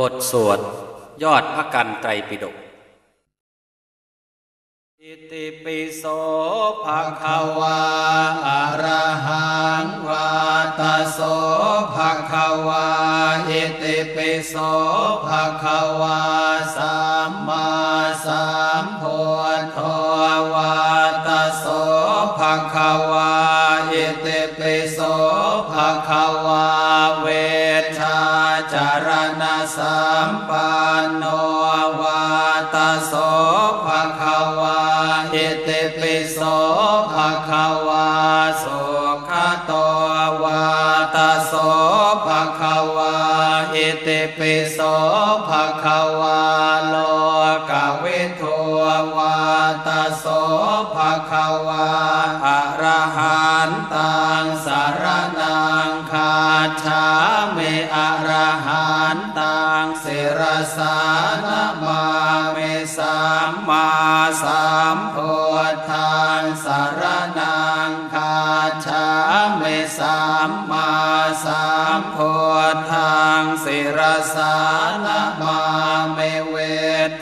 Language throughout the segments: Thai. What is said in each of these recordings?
บทสวดยอดพระกันไตรปิฎก อิติปิโสภะคะวาอะระหังวาตาโสภะคะวา อิติปิโสภะคะวาสัมมาสัมพุทโธวาตาโสภะคะวา อิติปิโสภะคะวา มปันโนวาตาโสภะคะวาอิติปิโสภะคะวาสุขโตวาตาโสภะคะวาอิติปิโสภะคะวา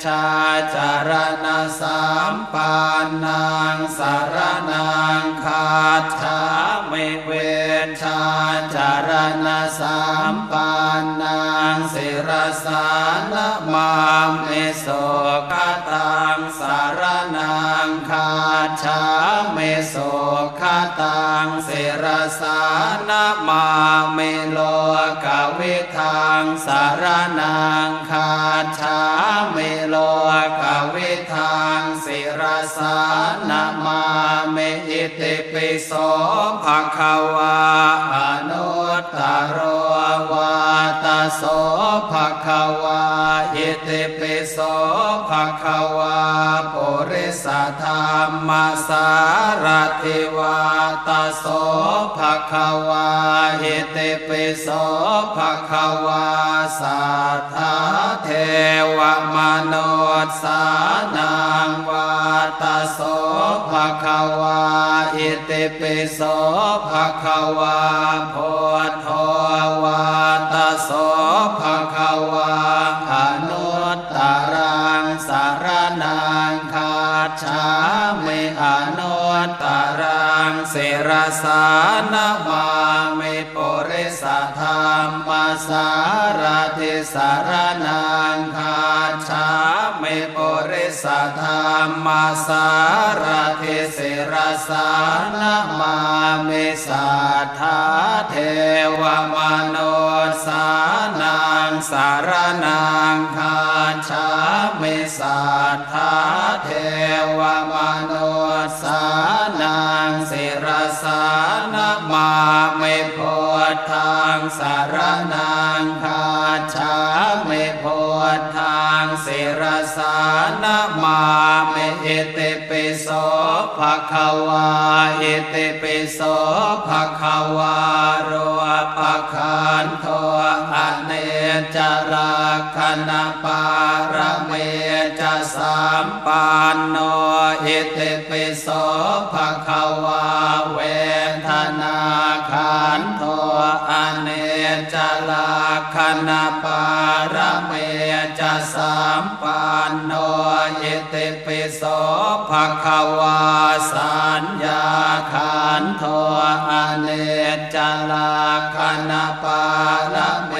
ชาจะระณะสัมปันนังสะระณังคัจฉามิ วิชชาจะระณะสัมปันนังสิระสา นะมามิ สุคะตังสะระณัง คัจฉามิ สุคะตังสิระสา นะมามิ โลกวิทังสารนังคาชาเมโลกวิทังสิรสานมาเมอิติปิโสภะคะวาอนุตตรวาตาโสภะคะวาอิติปิโสภะคะวา ปุริสธรรมสารติวาตาโสภะคะวาอิติปิโสภะคะวาสัทธาเทวมนุษสานังวาตาโสภะคะวาอิติปิโสภะคะวาพุทโธวาตาโส สารติสิรสานมามิสัทธาเทวมโนสานังสารนังคาชามิสัทธ ภะคะวาอิติปิโสภะคะวาโรปะคันโทอเนจราคณปารเมจสัมปันโนอิติปิโสภะคะวาเวทนาขันโทอเนจราคณปารเมจสัมปันโน ปิโสภะคะวาสัญญาขันโทอเนจราคณปารเม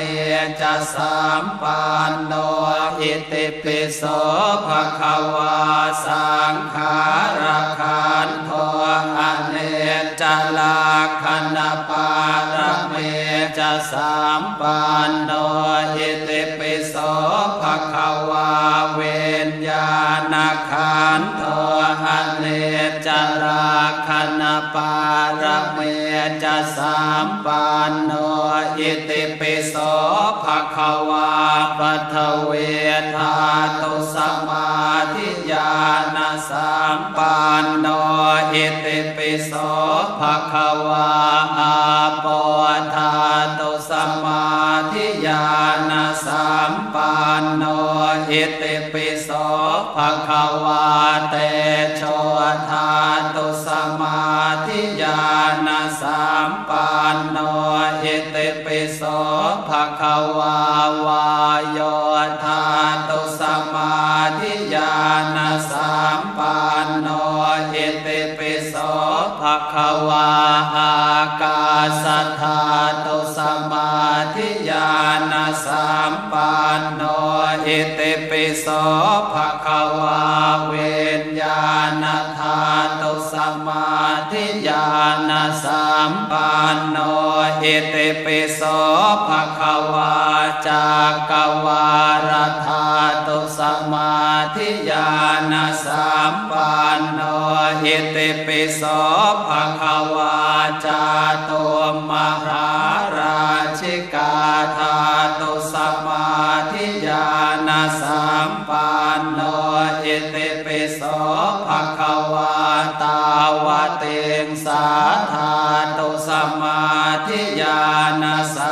จะสัมปันโนอิติปิโสภะคะวาสังขารขันโทอเนจราคณปารเมจะสัมปันโน จะสัมปันโนอิติปิโสภะคะวาปัทเวทาตุสมาธิญาณสัมปันโนอิติปิโสภะคะวาอาปธาตุสมาธิญาณสัมปันโนอิติปิโสภะคะวาเต ตุสมาธิญาณสัมปันโนอิติปิโสภะคะวาเวนญาณธาตุสมาธิญาณสัมปันโนอิติปิโสภะคะวาจากกวารธาตุสมาธิญาณสัมปันโน อิติปิโสภะคะวาจาตุมหาราชิกาธาตุสมาธิญาณสัมปันโนอิติปิโสภะคะวาตาวะเตงสาธาตุสมาธิญาณสั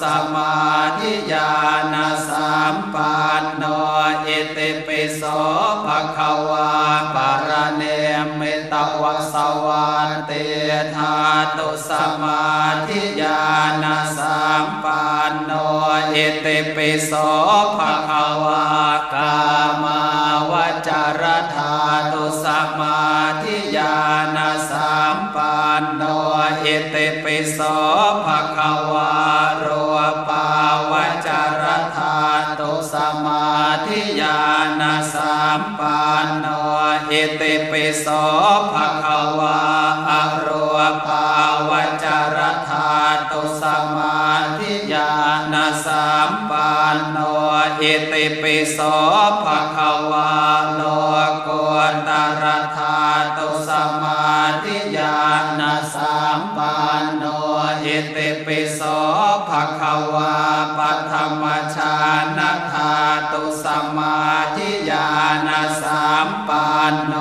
สมาธิญาณสัมปันโนอิติปิโสภะคะวาปารเนมิตวัสวันเตธาตุสมาธิญาณสัมปันโนอิติปิโสภะคะวากามาวจารธาตุสมาธิญาณสัมปันโนอิติปิโสภะคะวา ติปิโสภะคะวาอโรปาวจารธาตุสมาธิญาณสัมปันโนอิติปิโสภะคะวาโลกุตรธาตุสมาธิญาณสัมปันโนอิติปิโสภะคะวาปัทมชานธาตุสมาธิญาณสั มปันโน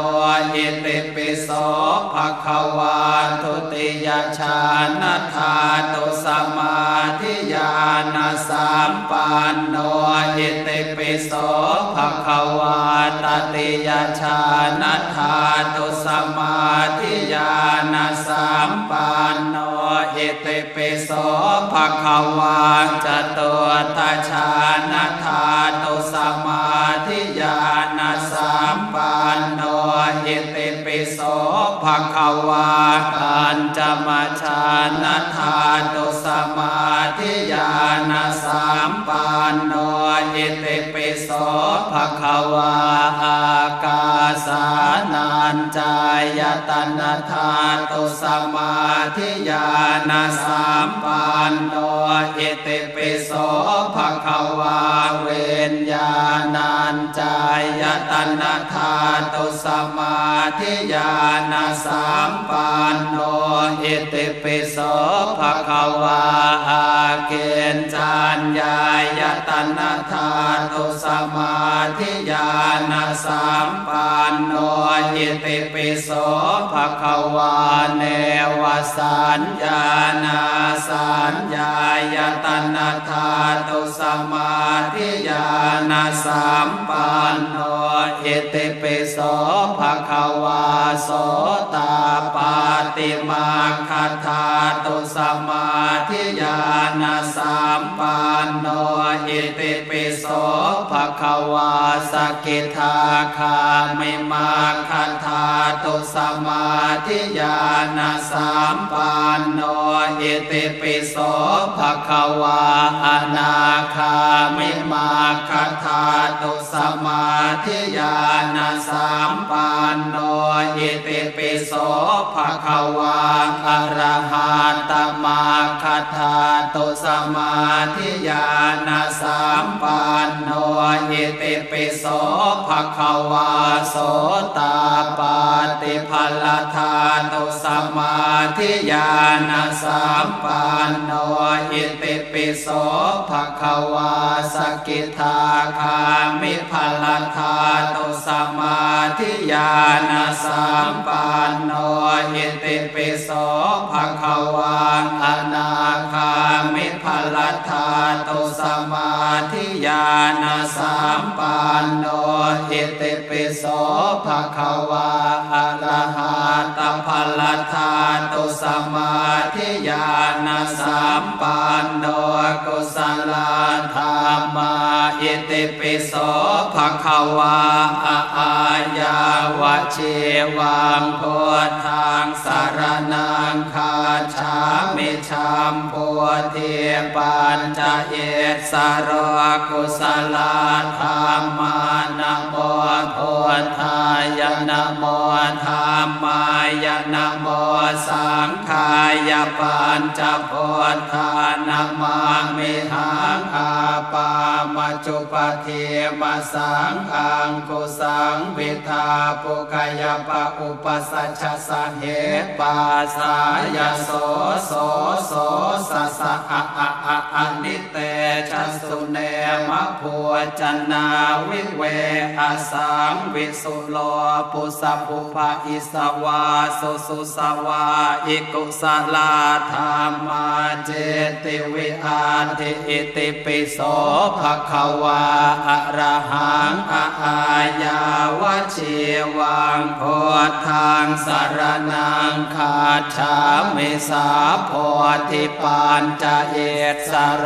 อิติปิโสภะคะวาทุติยชานะธาตุสมาธิญาณสัมปันโนอิติปิโสภะคะวาตติยชานะธาตุสมาธิญาณสัมปันโนอิติปิโสภะคะวาจตุตชานะธาตุสมา ภควาปัญจมาชานะธาตุสมาธิญาณสัมปันโนอิติปิโสภควาอากาสานัญจายตนะธาตุสมาธิญาณสัมปันโนอิติปิโสภควาเว นญาณัญจายตนะธาตุสมาธิญาณสัมปันโนอิติปิโสภะคะวาอาเกณจัญญายตนะธาตุสมาธิญาณสัมปันโนอิติปิโสภะคะวาเนวสัญญาณสัญญายตนะธาตุสมาธิญาณสัามปานโนอิติปิโสภะคะวาโสตาปาติมาคัทธาตุสมาธิญาณสา ปันโนอิติปิโสภะคะวาสกิทาคามิมาคัฏฐาตุสมาธิญาณสัมปันโนอิติปิโสภะคะวาอนาคามิมาคัฏฐาตุสมาธิญาณสัมปันโนอิติปิโสภะคะวาอรหันตมาคาทาตุสมาธิญาณสัมปันโนอิติปิโสภะคะวาโสตาปาติภลทาตุสมาธิญาณสัมปันโนอิติปิโสภะคะวาสกิทาคามิภลทาตุสมาธิญาณสัมปันโนอิติปิโสภะควาอนาคามิภลทาตุสมาธิญาณสามปานโนอิติปิโสภะคะวาอะระหะตภลทาตุสมาธิญาณสามปานโน มาอิติปิโสภะคะวาอะอายาวะเชวังโพทางสารนังคาชามิชัมพุเทปัญจเอสารกุศลธรรมานะโมพุทธายนะโมธรรมายนะโมสังขายปัญจพุทธานะมามิหังอาปา จุปเทมาสังอังกุสังวิทาปุกายปะอุปสัชชะสะเหปาสสายโสโสโสสัสะอะอะอะอะนิเตชัสสุเนมะพัวจันนาวิเวอาสังวิสุโลปุสะปุภะอิสวาสุสุสวาอิกุสลาธรรมาเจติวิอาทิอิติปิโสภะคะวาอะระหังอะอายาวะเชวังโพทางสารนังคาชามิสาโพธิปัญจเอสโร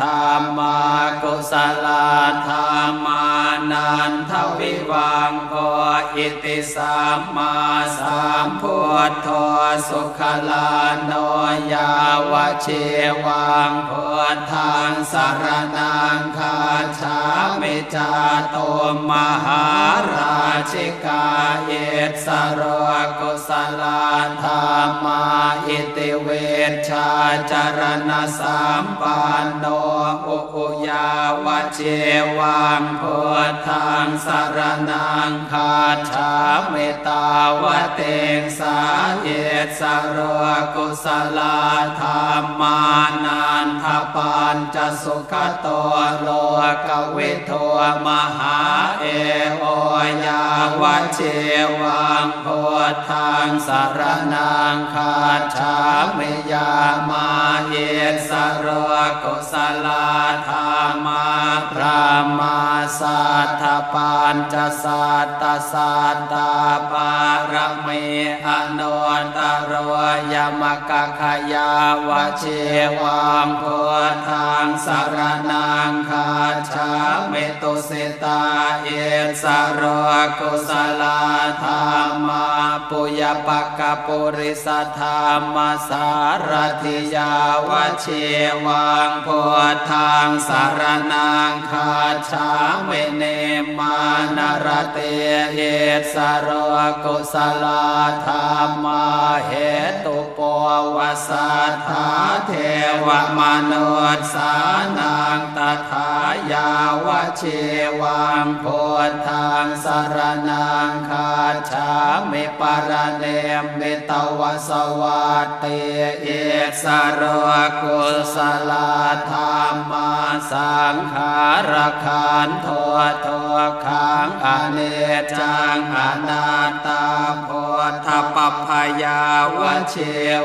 ธรรมากุศลาธรรมานันทวิวังโกอิติสัมมาสัมพุทโธสุขลาโนยาวะเชวังพุทธังสารนังคาชาเมจาโตมหาราชิกาเอสโรกุศลธรรมาอิติเวชาจารณสัมปันโนอุอุยาวเชวังพุทธังสารนังคาชาเมตาวะเตงสาเอสโรกุศลธรรมานันทปัญจสุขโตโลกวิโทมหาเอโอยาวะเจวังพุทธังสารนังคาชาเมยามาเยสโรกุสลาธามาพระมาสัทธปัญจสัตสัตาปารเมอนุตตรยมกขยาวเชวังโพทธังสารนังคาชาเมตุสิตาเอสโรกุศลธรรมาปุยปะกะปุริสธรรมสารทิยาวเชวังโพทธังสารนังคาชาเมเนมานรเตเอสโรกุสลาธรรมาเหตุป วสัทธาเทวมนุษสานังตถายาวเชวังพุทธังสารนังคาชามิปารเนมิตวสวัตเตเอสรกุศลาธรรมาสังขารขันโทโทขังอเนจังอนัตตาโพ ธปปพยาวะเช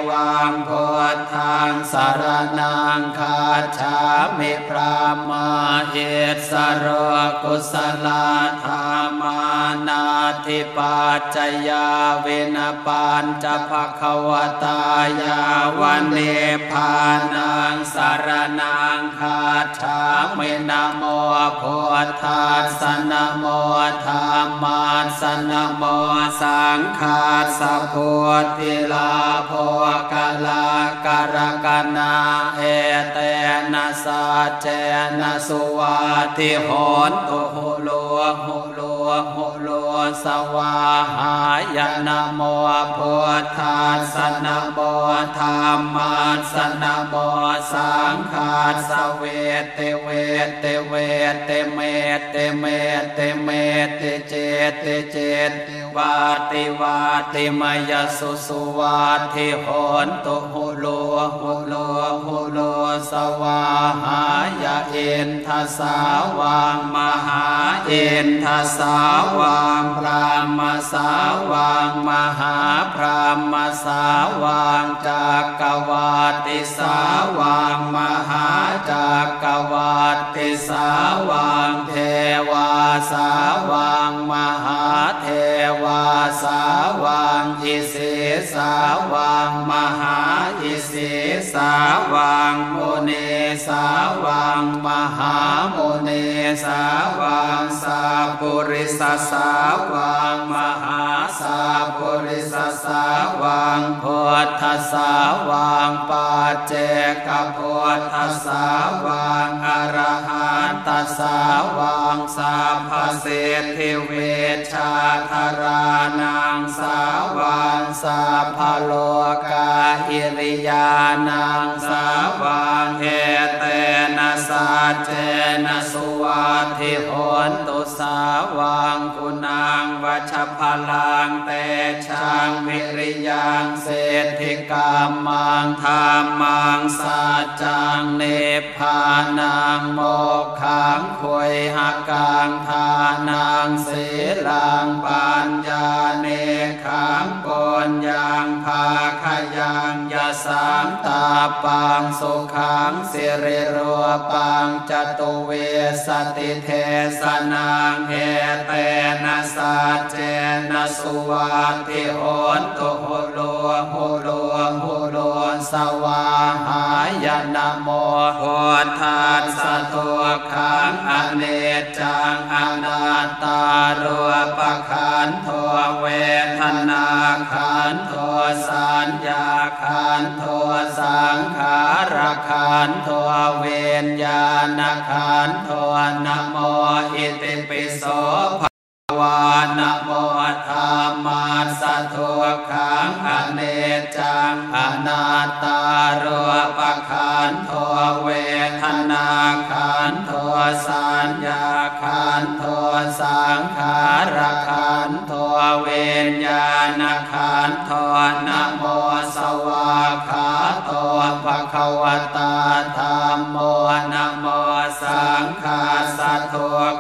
วังโพธังสารนังคาชามิพรามาเอสรกุศลธรรมานา ทิปัจจยาเวนปัญจภควตายาวันเนพานังสารนังคาชามินะโมพุทธัสนะโมธรรมาสนะโมสังฆาสะพุทธิลาโภกะลาการกนาเอเตนะสัจเจนะสุวาติหนตุโหโลโหโลโหโลสวาหายนะโมพุทธัสสะนะโมธรรมัสสะนะโมสังฆัสสะเวเตเวเตเวเตเมเตเมเตเมเตเจเตเจวาติวาติมยสุสุวาทิหนตุหุโลหุโลหุโลสวาหายะเอ็นทัสสาวังมหาเอ็นทัสสาวังพรามสาวังมหาพรามสาวังจักกวาติสาวังมหาจักกวาติสาวังเทวาสาวังมหาเทวาสาวังอิเสสาวังมหาอิเสสาวังโม สาวังมหาโมเนสาวังสาปุริสสาวังมหาสา งพุทธสาวังปัจเจกพุทธสาวังอรหันตสาวังสัพพเศรษฐิเวชาธารานังสาวังสัพพโลกาอิริยานังสาวังเอเตนะสัจเจนะสุ วัติโหนตุสาวังคุณังวัชพลังเตชังวิริยังเศรษฐิกามังธรรมังสัจจังเนพานังโมกขังควยหักกังทานังศีลังปัญญาเนขัง ปุญยังภาขยังยาสังตาปังสุขังสิริรัวปังจตุเวสติเทสนังเอเตนะสัจเจนะสุวัติโหนตุโหโลโหโลโหโลสวาหายนะโมพุทธัสสะทุขังอเนจังอนัตตารัวปะขันโท ขันโทเวนญาณขันโทนะโมอิติปิโสภวานะโมธรรมัสสะทุกขังอเนจังอนัตตารัวปะขันโทเวทนาขันโทสัญญาขันโทสังขารขันโทเวนญาณขันโทนะโมสวา ภะคะวตาธรรมโมนะโมสังฆาสัทโธ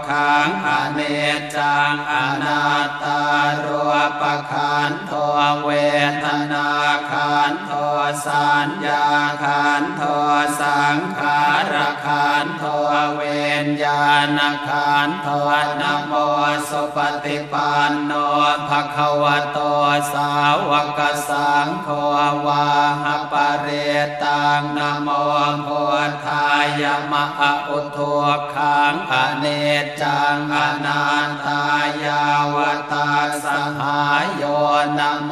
ขังอเนจจังอนัตตารูปะขันโทเวทนาขันโทสัญญาขัน ญาณขันโทนะโมสุปฏิปันโนภะคะวะโตสาวกสังโฆวาหปะเรตังนะโมพุทธายมะอุทุกขังอเนจจังอนันตายาวตาสหายโยนะโม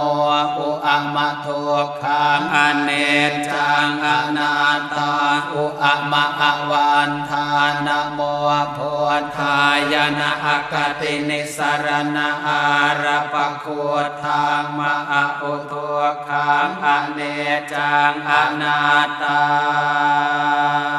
อุอมะทุกขังอเนจจังอนันตาอุอมะอวันทานะโมพทธายนะอกตินิสรณอารปะโคทางมะอุทุกขังอเนจังอนาตา